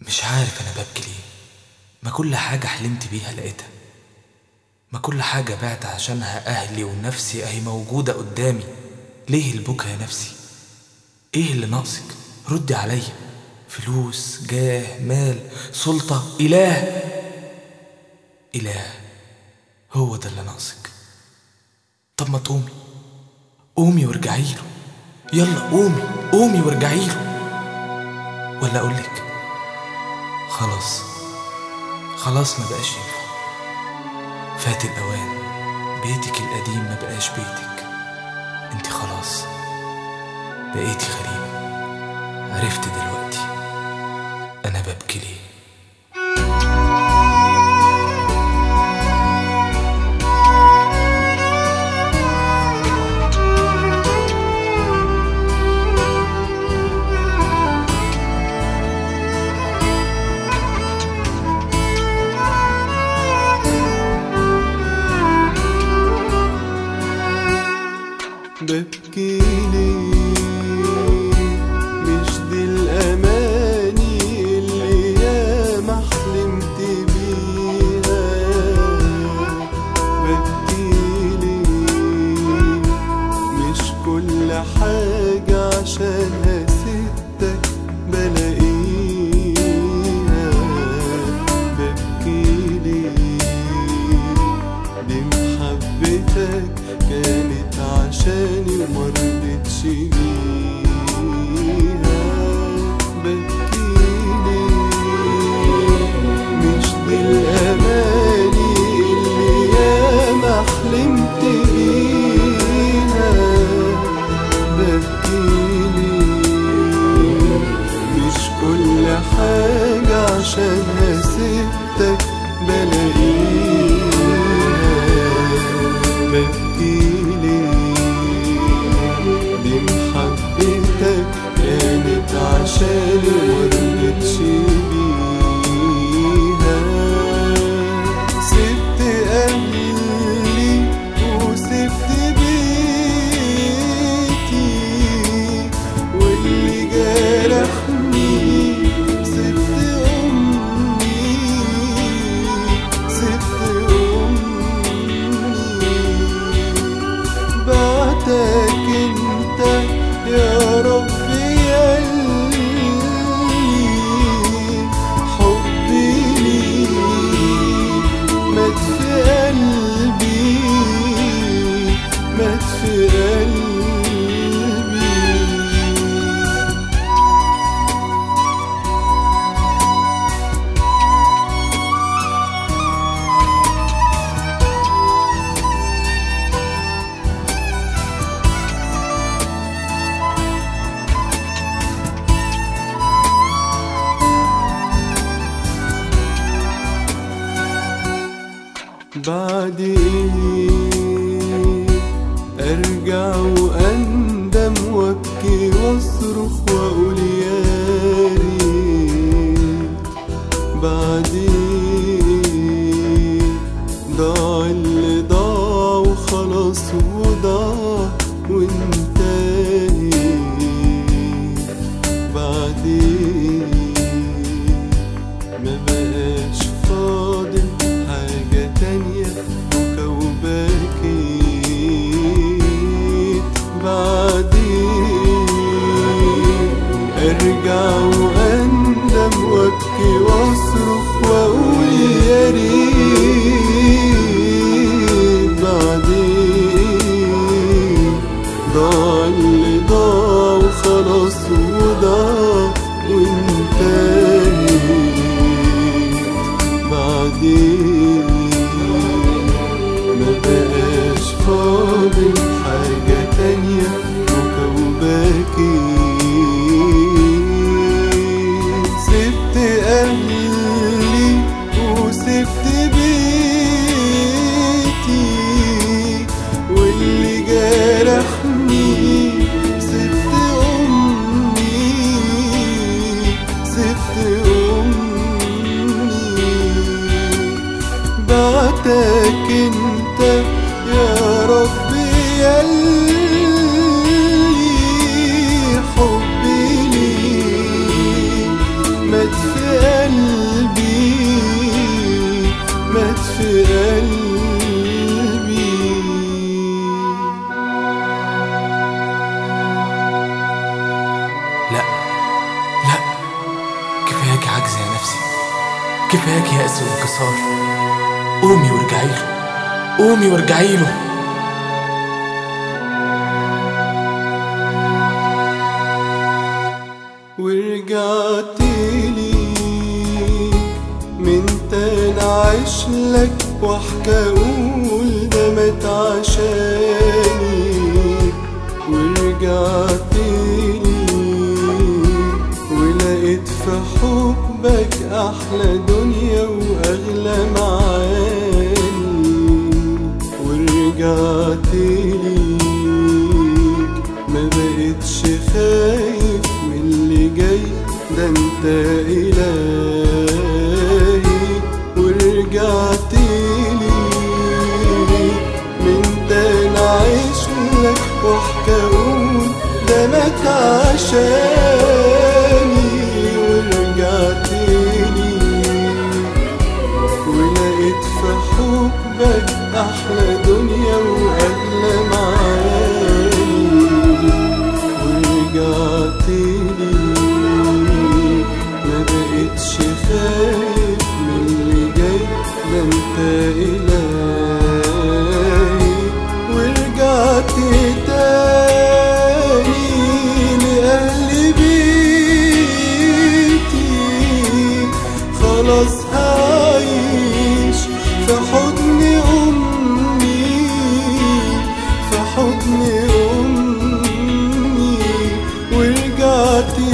مش عارف أنا ببكي ليه. ما كل حاجة حلمت بيها لقيتها. ما كل حاجة بعت عشانها أهلي ونفسي أهي موجودة قدامي. ليه البكا يا نفسي؟ إيه اللي ناقصك؟ ردي عليا. فلوس جاه مال سلطة إله. إله هو ده اللي ناقصك. طب ما تقومي. قومي وارجعي له. يلا قومي قومي وارجعي له. ولا أقولك خلاص. خلاص ما بقاش ينفع. فات الأوان. بيتك القديم ما بقاش بيتك. انت خلاص. بقيتي غريبة. عرفت دلوقتي. أنا ببكي ليه؟ ببكي ليه مش دي الأماني اللي ياما حلمت بيها ببكي ليه مش كل حاجة عشانها سبتك بلاقيها. ببكي ليه دي محبتك كانت عشاني ومرضتش بيها بعد إيه أرجع وأندم وأبكي وأصرخ وأقول يا ريت. ارجع واندم وابكي واصرخ واقول يا ريت بعدين ضاع يا ربي ياللي حبي ليك مات في قلبي مات في قلبي لا لا كفاياك عجز يا نفسي كفاياك يأس وانكسار قومي وارجعي له قومي وارجعي له. ورجعت ليك من تاني عايش لك واحكي أقول ده مات عشاني ورجعت ليك ولقيت في حبك أحلى دنيا وأغلى معاني. ورجعت ليك ما بقتش خايف من اللي جاي ده انت الهي ورجعت لي من تاني عايش لك واحكي أقول ده مات عشاني ti.